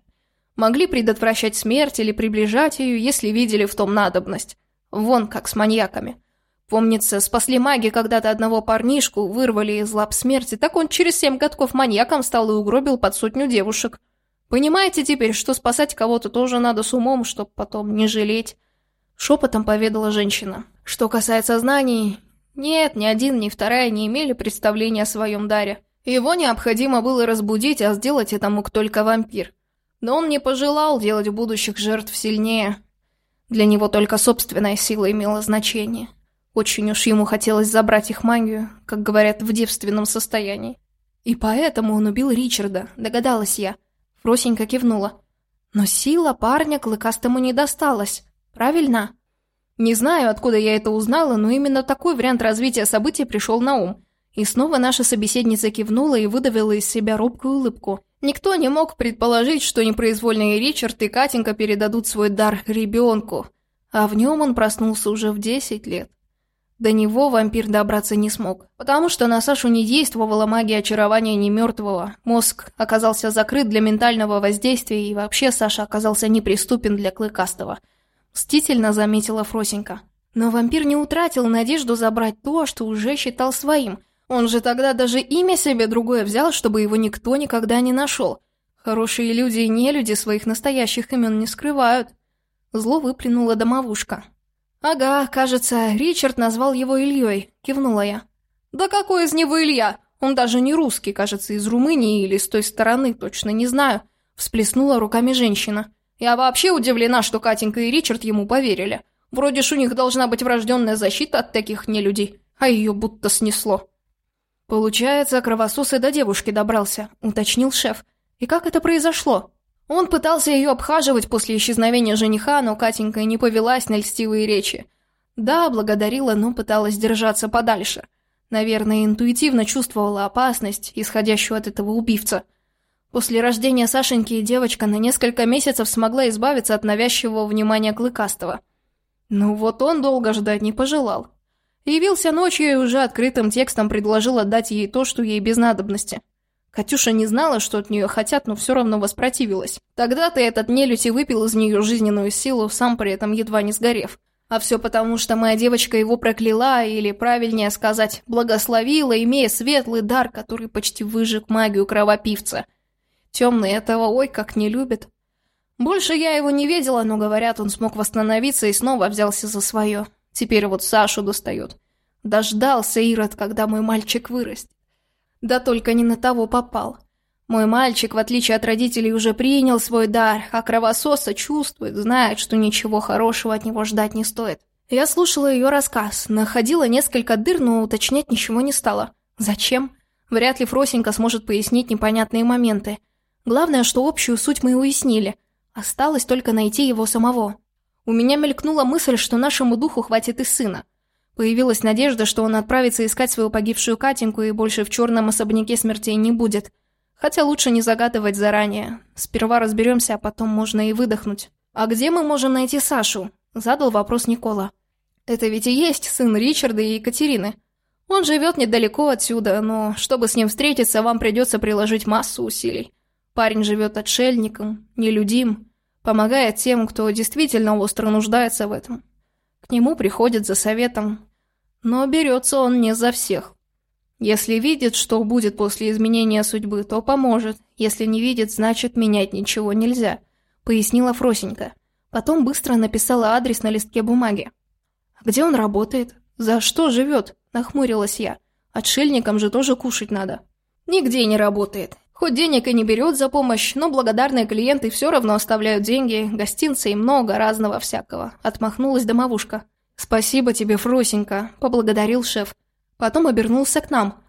Могли предотвращать смерть или приближать ее, если видели в том надобность. Вон как с маньяками. Помнится, спасли маги когда-то одного парнишку, вырвали из лап смерти, так он через семь годков маньяком стал и угробил под сотню девушек. Понимаете теперь, что спасать кого-то тоже надо с умом, чтоб потом не жалеть?» Шепотом поведала женщина. «Что касается знаний, нет, ни один, ни вторая не имели представления о своем даре. Его необходимо было разбудить, а сделать это мог только вампир. Но он не пожелал делать будущих жертв сильнее. Для него только собственная сила имела значение. Очень уж ему хотелось забрать их магию, как говорят, в девственном состоянии. И поэтому он убил Ричарда, догадалась я. Фросенька кивнула. Но сила парня клыкастому не досталась, правильно? Не знаю, откуда я это узнала, но именно такой вариант развития событий пришел на ум. И снова наша собеседница кивнула и выдавила из себя робкую улыбку. Никто не мог предположить, что непроизвольные Ричард и Катенька передадут свой дар ребенку, а в нем он проснулся уже в 10 лет. До него вампир добраться не смог, потому что на Сашу не действовала магия очарования немертвого. Мозг оказался закрыт для ментального воздействия, и вообще Саша оказался неприступен для Клыкастого. Мстительно заметила Фросенька. Но вампир не утратил надежду забрать то, что уже считал своим, он же тогда даже имя себе другое взял, чтобы его никто никогда не нашел. Хорошие люди и не люди своих настоящих имен не скрывают. Зло выплюнула домовушка. «Ага, кажется, Ричард назвал его Ильей», — кивнула я. «Да какой из него Илья? Он даже не русский, кажется, из Румынии или с той стороны, точно не знаю. Всплеснула руками женщина. Я вообще удивлена, что Катенька и Ричард ему поверили. Вроде ж у них должна быть врожденная защита от таких нелюдей, а ее будто снесло. Получается, кровосос и до девушки добрался, уточнил шеф. И как это произошло? Он пытался ее обхаживать после исчезновения жениха, но Катенька не повелась на льстивые речи. Да, благодарила, но пыталась держаться подальше. Наверное, интуитивно чувствовала опасность, исходящую от этого убивца. После рождения Сашеньки девочка на несколько месяцев смогла избавиться от навязчивого внимания Клыкастого. Ну вот он долго ждать не пожелал. Явился ночью и уже открытым текстом предложил отдать ей то, что ей без надобности. Катюша не знала, что от нее хотят, но все равно воспротивилась. Тогда-то этот нелюдь и выпил из нее жизненную силу, сам при этом едва не сгорев. А все потому, что моя девочка его прокляла, или, правильнее сказать, благословила, имея светлый дар, который почти выжег магию кровопивца. Темный этого ой как не любит. Больше я его не видела, но, говорят, он смог восстановиться и снова взялся за свое. Теперь вот Сашу достает. Дождался Ирод, когда мой мальчик вырастет. Да только не на того попал. Мой мальчик, в отличие от родителей, уже принял свой дар, а кровососа чувствует, знает, что ничего хорошего от него ждать не стоит. Я слушала ее рассказ, находила несколько дыр, но уточнять ничего не стала. Зачем? Вряд ли Фросенька сможет пояснить непонятные моменты. Главное, что общую суть мы уяснили. Осталось только найти его самого. У меня мелькнула мысль, что нашему духу хватит и сына. Появилась надежда, что он отправится искать свою погибшую Катеньку и больше в черном особняке смертей не будет. Хотя лучше не загадывать заранее. Сперва разберемся, а потом можно и выдохнуть. «А где мы можем найти Сашу?» – задал вопрос Никола. «Это ведь и есть сын Ричарда и Екатерины. Он живет недалеко отсюда, но чтобы с ним встретиться, вам придется приложить массу усилий. Парень живет отшельником, нелюдим, помогает тем, кто действительно остро нуждается в этом. К нему приходят за советом, но берется он не за всех. Если видит, что будет после изменения судьбы, то поможет. Если не видит, значит, менять ничего нельзя», — пояснила Фросенька. Потом быстро написала адрес на листке бумаги. «Где он работает? За что живет?» — нахмурилась я. «Отшельникам же тоже кушать надо». «Нигде не работает. Хоть денег и не берет за помощь, но благодарные клиенты все равно оставляют деньги, гостинцы и много разного всякого», — отмахнулась домовушка. «Спасибо тебе, Фросенька», — поблагодарил шеф. Потом обернулся к нам.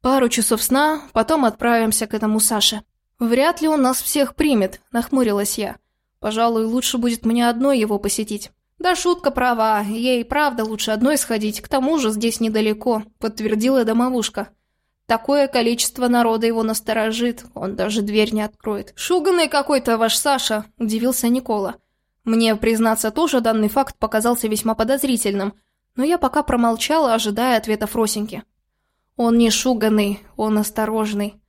«Пару часов сна, потом отправимся к этому Саше». «Вряд ли он нас всех примет», — нахмурилась я. «Пожалуй, лучше будет мне одной его посетить». «Да шутка права, ей правда лучше одной сходить, к тому же здесь недалеко», — подтвердила домовушка. «Такое количество народа его насторожит, он даже дверь не откроет». «Шуганный какой-то ваш Саша», — удивился Никола. Мне, признаться, тоже данный факт показался весьма подозрительным, но я пока промолчала, ожидая ответа Фросеньки. Он не шуганный, он осторожный.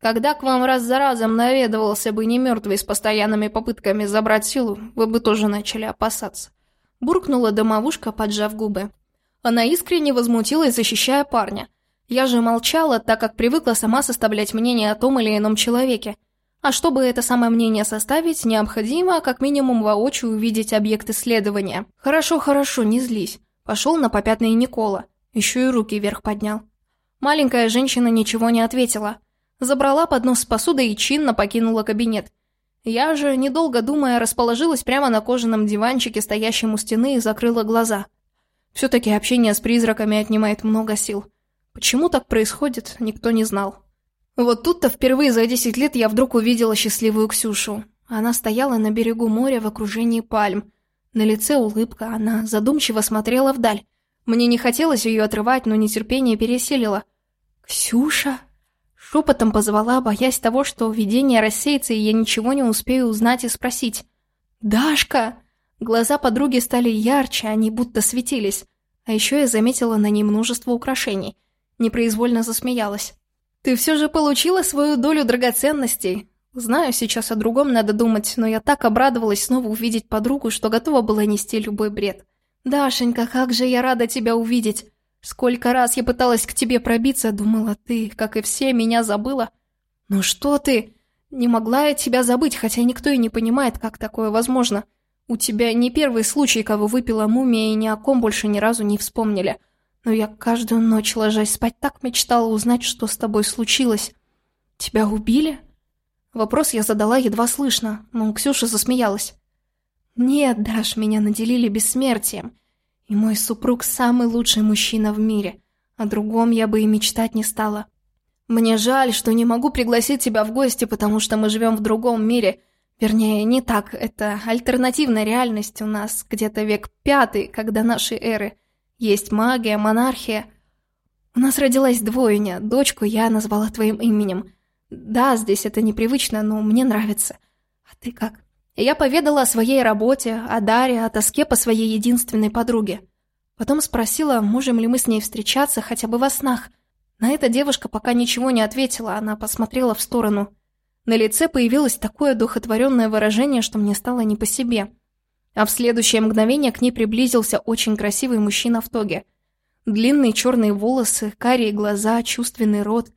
Когда к вам раз за разом наведывался бы не мертвый с постоянными попытками забрать силу, вы бы тоже начали опасаться. Буркнула домовушка, поджав губы. Она искренне возмутилась, защищая парня. Я же молчала, так как привыкла сама составлять мнение о том или ином человеке. А чтобы это самое мнение составить, необходимо как минимум воочию увидеть объект исследования. Хорошо, хорошо, не злись. Пошел на попятный Никола. Еще и руки вверх поднял. Маленькая женщина ничего не ответила. Забрала поднос с посудой и чинно покинула кабинет. Я же, недолго думая, расположилась прямо на кожаном диванчике, стоящем у стены, и закрыла глаза. Все-таки общение с призраками отнимает много сил. Почему так происходит, никто не знал. Вот тут-то впервые за 10 лет я вдруг увидела счастливую Ксюшу. Она стояла на берегу моря в окружении пальм. На лице улыбка, она задумчиво смотрела вдаль. Мне не хотелось ее отрывать, но нетерпение переселило. «Ксюша?» Шепотом позвала, боясь того, что видение рассеется, и я ничего не успею узнать и спросить. «Дашка!» Глаза подруги стали ярче, они будто светились. А еще я заметила на ней множество украшений. Непроизвольно засмеялась. «Ты все же получила свою долю драгоценностей. Знаю, сейчас о другом надо думать, но я так обрадовалась снова увидеть подругу, что готова была нести любой бред. Дашенька, как же я рада тебя увидеть! Сколько раз я пыталась к тебе пробиться, думала, ты, как и все, меня забыла. Ну что ты? Не могла я тебя забыть, хотя никто и не понимает, как такое возможно. У тебя не первый случай, кого выпила мумия, и ни о ком больше ни разу не вспомнили. Но я каждую ночь, ложась спать, так мечтала узнать, что с тобой случилось. Тебя убили?» Вопрос я задала едва слышно, но Ксюша засмеялась. «Нет, Даш, меня наделили бессмертием. И мой супруг самый лучший мужчина в мире. О другом я бы и мечтать не стала. Мне жаль, что не могу пригласить тебя в гости, потому что мы живем в другом мире. Вернее, не так, это альтернативная реальность у нас, где-то век пятый, когда нашей эры. Есть магия, монархия. У нас родилась двойня, дочку я назвала твоим именем. Да, здесь это непривычно, но мне нравится. А ты как? Я поведала о своей работе, о Даре, о тоске по своей единственной подруге. Потом спросила, можем ли мы с ней встречаться хотя бы во снах. На это девушка пока ничего не ответила, она посмотрела в сторону. На лице появилось такое духотворенное выражение, что мне стало не по себе. А в следующее мгновение к ней приблизился очень красивый мужчина в тоге. Длинные черные волосы, карие глаза, чувственный рот.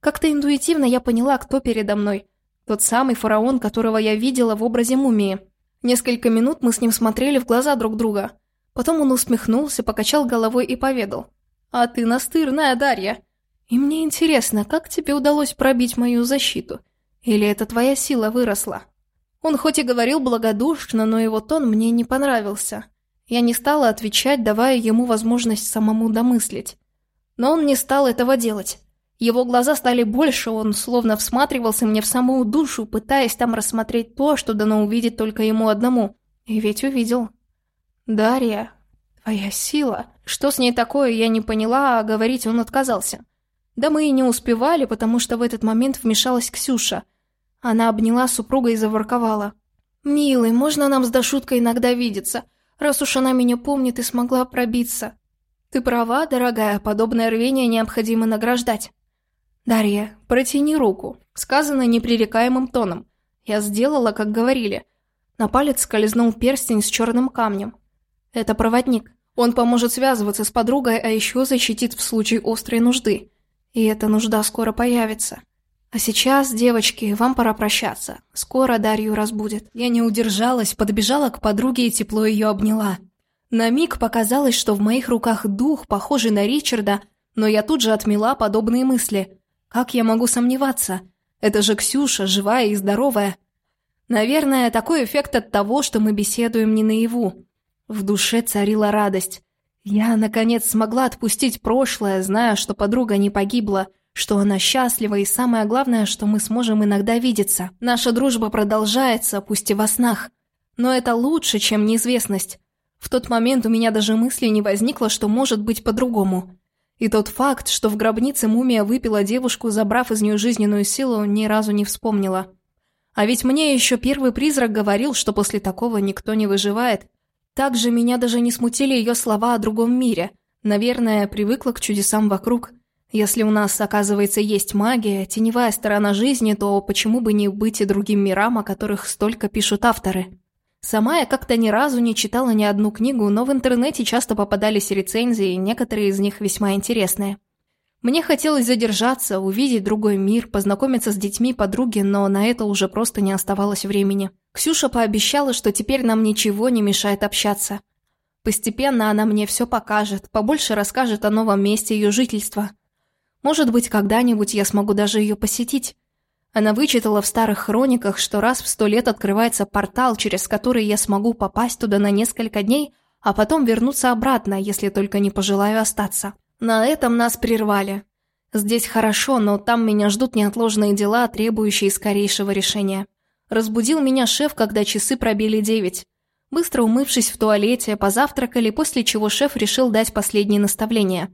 Как-то интуитивно я поняла, кто передо мной. Тот самый фараон, которого я видела в образе мумии. Несколько минут мы с ним смотрели в глаза друг друга. Потом он усмехнулся, покачал головой и поведал. «А ты настырная, Дарья. И мне интересно, как тебе удалось пробить мою защиту? Или это твоя сила выросла?» Он хоть и говорил благодушно, но его тон мне не понравился. Я не стала отвечать, давая ему возможность самому домыслить. Но он не стал этого делать. Его глаза стали больше, он словно всматривался мне в самую душу, пытаясь там рассмотреть то, что дано увидеть только ему одному. И ведь увидел. «Дарья, твоя сила...» Что с ней такое, я не поняла, а говорить он отказался. Да мы и не успевали, потому что в этот момент вмешалась Ксюша. Она обняла супруга и заворковала. «Милый, можно нам с Дашуткой иногда видеться, раз уж она меня помнит и смогла пробиться?» «Ты права, дорогая, подобное рвение необходимо награждать». «Дарья, протяни руку», сказано непререкаемым тоном. Я сделала, как говорили. На палец скользнул перстень с черным камнем. Это проводник. Он поможет связываться с подругой, а еще защитит в случае острой нужды. И эта нужда скоро появится. А сейчас, девочки, вам пора прощаться. Скоро Дарью разбудит. Я не удержалась, подбежала к подруге и тепло ее обняла. На миг показалось, что в моих руках дух, похожий на Ричарда, но я тут же отмела подобные мысли. Как я могу сомневаться? Это же Ксюша, живая и здоровая. Наверное, такой эффект от того, что мы беседуем не наяву. В душе царила радость. Я, наконец, смогла отпустить прошлое, зная, что подруга не погибла, что она счастлива и самое главное, что мы сможем иногда видеться. Наша дружба продолжается, пусть и во снах. Но это лучше, чем неизвестность. В тот момент у меня даже мысли не возникло, что может быть по-другому. И тот факт, что в гробнице мумия выпила девушку, забрав из нее жизненную силу, ни разу не вспомнила. А ведь мне еще первый призрак говорил, что после такого никто не выживает. Также меня даже не смутили ее слова о другом мире. Наверное, привыкла к чудесам вокруг. Если у нас, оказывается, есть магия, теневая сторона жизни, то почему бы не быть и другим мирам, о которых столько пишут авторы? Сама я как-то ни разу не читала ни одну книгу, но в интернете часто попадались рецензии, некоторые из них весьма интересные. Мне хотелось задержаться, увидеть другой мир, познакомиться с детьми подруги, но на это уже просто не оставалось времени. Ксюша пообещала, что теперь нам ничего не мешает общаться. Постепенно она мне все покажет, побольше расскажет о новом месте ее жительства. Может быть, когда-нибудь я смогу даже ее посетить. Она вычитала в старых хрониках, что раз в сто лет открывается портал, через который я смогу попасть туда на несколько дней, а потом вернуться обратно, если только не пожелаю остаться. На этом нас прервали. Здесь хорошо, но там меня ждут неотложные дела, требующие скорейшего решения. Разбудил меня шеф, когда часы пробили девять. Быстро умывшись в туалете, позавтракали, после чего шеф решил дать последние наставления.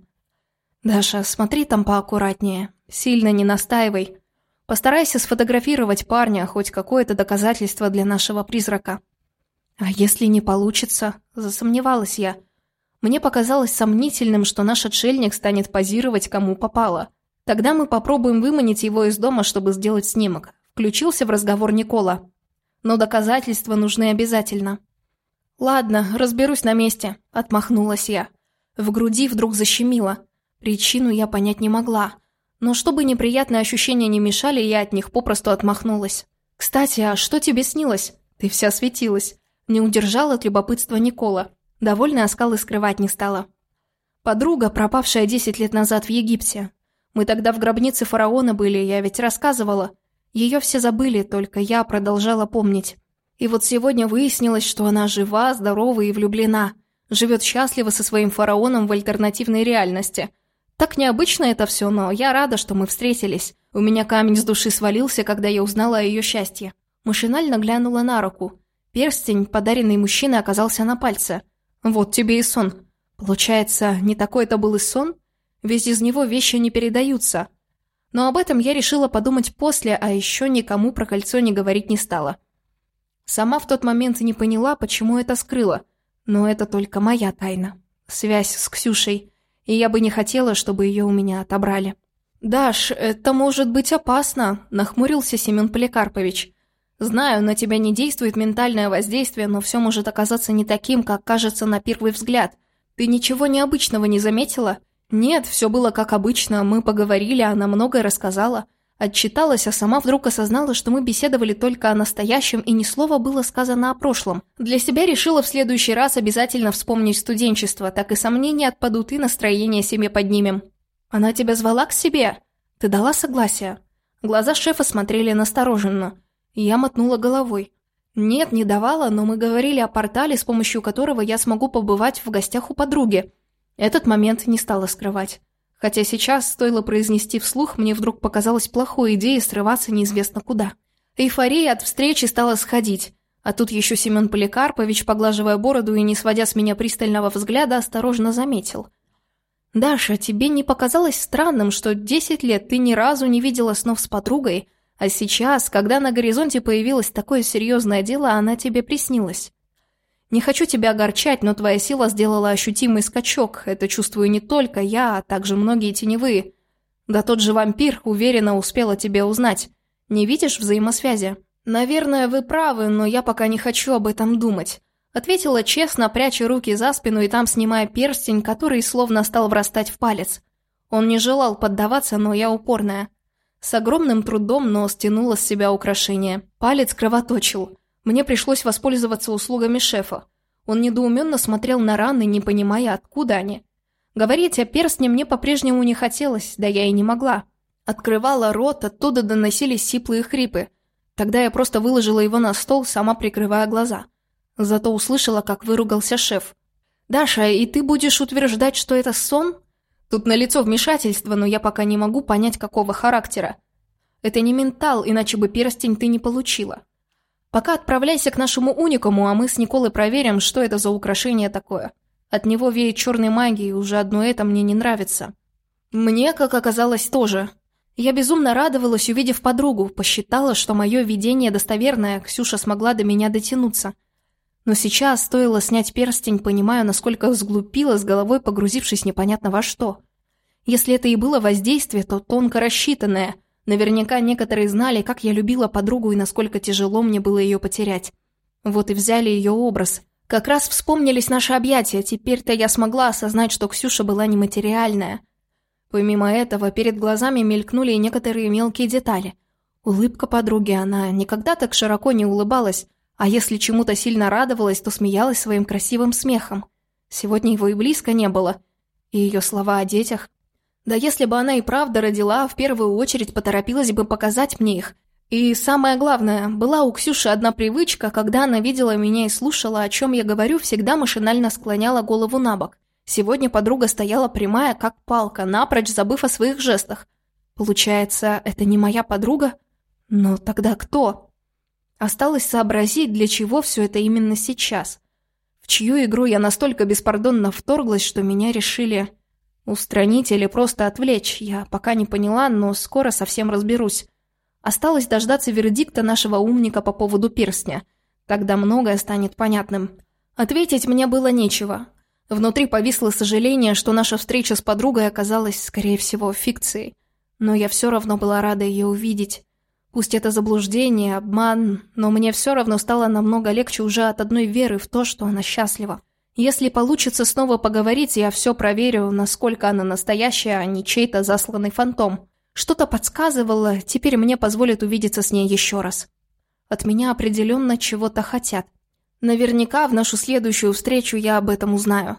«Даша, смотри там поаккуратнее. Сильно не настаивай. Постарайся сфотографировать парня, хоть какое-то доказательство для нашего призрака». «А если не получится?» – засомневалась я. Мне показалось сомнительным, что наш отшельник станет позировать кому попало. Тогда мы попробуем выманить его из дома, чтобы сделать снимок. Включился в разговор Никола. Но доказательства нужны обязательно. «Ладно, разберусь на месте», – отмахнулась я. В груди вдруг защемило. Причину я понять не могла. Но чтобы неприятные ощущения не мешали, я от них попросту отмахнулась. «Кстати, а что тебе снилось? Ты вся светилась». Не удержал от любопытства Никола. Довольно оскалы скрывать не стала. Подруга, пропавшая 10 лет назад в Египте. Мы тогда в гробнице фараона были, я ведь рассказывала. Ее все забыли, только я продолжала помнить. И вот сегодня выяснилось, что она жива, здорова и влюблена. Живет счастливо со своим фараоном в альтернативной реальности. Так необычно это все, но я рада, что мы встретились. У меня камень с души свалился, когда я узнала о ее счастье. Машинально глянула на руку. Перстень, подаренный мужчиной, оказался на пальце. Вот тебе и сон. Получается, не такой это был и сон? Ведь из него вещи не передаются. Но об этом я решила подумать после, а еще никому про кольцо не говорить не стала. Сама в тот момент не поняла, почему это скрыла. Но это только моя тайна. Связь с Ксюшей. И я бы не хотела, чтобы ее у меня отобрали. «Даш, это может быть опасно», – нахмурился Семен Поликарпович. «Знаю, на тебя не действует ментальное воздействие, но все может оказаться не таким, как кажется на первый взгляд. Ты ничего необычного не заметила?» «Нет, все было как обычно, мы поговорили, она многое рассказала». Отчиталась, а сама вдруг осознала, что мы беседовали только о настоящем и ни слова было сказано о прошлом. Для себя решила в следующий раз обязательно вспомнить студенчество, так и сомнения отпадут и настроение себе поднимем. «Она тебя звала к себе? Ты дала согласие?» Глаза шефа смотрели настороженно. Я мотнула головой. «Нет, не давала, но мы говорили о портале, с помощью которого я смогу побывать в гостях у подруги. Этот момент не стала скрывать. Хотя сейчас, стоило произнести вслух, мне вдруг показалось плохой идеей срываться неизвестно куда. Эйфория от встречи стала сходить. А тут еще Семен Поликарпович, поглаживая бороду и не сводя с меня пристального взгляда, осторожно заметил. «Даша, тебе не показалось странным, что десять лет ты ни разу не видела снов с подругой, а сейчас, когда на горизонте появилось такое серьезное дело, она тебе приснилась?» Не хочу тебя огорчать, но твоя сила сделала ощутимый скачок. Это чувствую не только я, а также многие теневые. Да тот же вампир уверенно успела тебя узнать. Не видишь взаимосвязи? Наверное, вы правы, но я пока не хочу об этом думать. Ответила честно, пряча руки за спину и там снимая перстень, который словно стал врастать в палец. Он не желал поддаваться, но я упорная. С огромным трудом, но стянула с себя украшение. Палец кровоточил. Мне пришлось воспользоваться услугами шефа. Он недоуменно смотрел на раны, не понимая, откуда они. Говорить о перстне мне по-прежнему не хотелось, да я и не могла. Открывала рот, оттуда доносились сиплые хрипы. Тогда я просто выложила его на стол, сама прикрывая глаза. Зато услышала, как выругался шеф. «Даша, и ты будешь утверждать, что это сон?» Тут налицо вмешательство, но я пока не могу понять, какого характера. Это не ментал, иначе бы перстень ты не получила. Пока отправляйся к нашему уникуму, а мы с Николой проверим, что это за украшение такое. От него веет черной магией, уже одно это мне не нравится. Мне, как оказалось, тоже. Я безумно радовалась, увидев подругу, посчитала, что мое видение достоверное, Ксюша смогла до меня дотянуться. Но сейчас стоило снять перстень, понимаю, насколько сглупила, с головой погрузившись непонятно во что. Если это и было воздействие, то тонко рассчитанное – Наверняка некоторые знали, как я любила подругу и насколько тяжело мне было ее потерять. Вот и взяли ее образ. Как раз вспомнились наши объятия, теперь-то я смогла осознать, что Ксюша была нематериальная. Помимо этого, перед глазами мелькнули и некоторые мелкие детали. Улыбка подруги, она никогда так широко не улыбалась, а если чему-то сильно радовалась, то смеялась своим красивым смехом. Сегодня его и близко не было. И ее слова о детях. Да если бы она и правда родила, в первую очередь поторопилась бы показать мне их. И самое главное, была у Ксюши одна привычка, когда она видела меня и слушала, о чем я говорю, всегда машинально склоняла голову на бок. Сегодня подруга стояла прямая, как палка, напрочь забыв о своих жестах. Получается, это не моя подруга? Но тогда кто? Осталось сообразить, для чего все это именно сейчас. В чью игру я настолько беспардонно вторглась, что меня решили Устранить или просто отвлечь, я пока не поняла, но скоро совсем разберусь. Осталось дождаться вердикта нашего умника по поводу перстня. Тогда многое станет понятным. Ответить мне было нечего. Внутри повисло сожаление, что наша встреча с подругой оказалась, скорее всего, фикцией. Но я все равно была рада ее увидеть. Пусть это заблуждение, обман, но мне все равно стало намного легче уже от одной веры в то, что она счастлива. Если получится снова поговорить, я все проверю, насколько она настоящая, а не чей-то засланный фантом. Что-то подсказывало, теперь мне позволят увидеться с ней еще раз. От меня определенно чего-то хотят. Наверняка в нашу следующую встречу я об этом узнаю.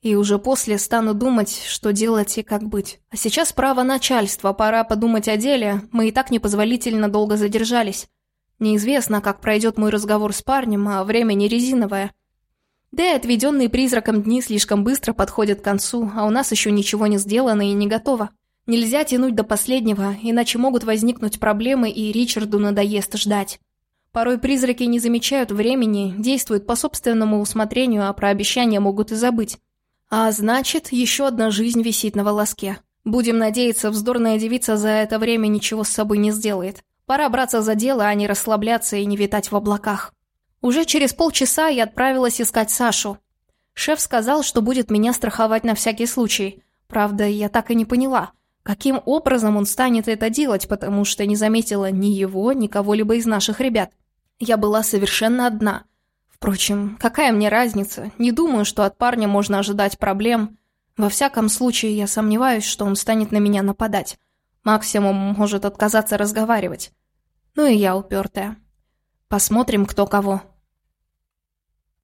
И уже после стану думать, что делать и как быть. А сейчас право начальства, пора подумать о деле, мы и так непозволительно долго задержались. Неизвестно, как пройдет мой разговор с парнем, а время не резиновое. Да и отведенные призраком дни слишком быстро подходят к концу, а у нас еще ничего не сделано и не готово. Нельзя тянуть до последнего, иначе могут возникнуть проблемы, и Ричарду надоест ждать. Порой призраки не замечают времени, действуют по собственному усмотрению, а про обещания могут и забыть. А значит, еще одна жизнь висит на волоске. Будем надеяться, вздорная девица за это время ничего с собой не сделает. Пора браться за дело, а не расслабляться и не витать в облаках. Уже через полчаса я отправилась искать Сашу. Шеф сказал, что будет меня страховать на всякий случай. Правда, я так и не поняла – Каким образом он станет это делать, потому что не заметила ни его, ни кого-либо из наших ребят. Я была совершенно одна. Впрочем, какая мне разница? Не думаю, что от парня можно ожидать проблем. Во всяком случае, я сомневаюсь, что он станет на меня нападать. Максимум может отказаться разговаривать. Ну и я упертая. Посмотрим, кто кого.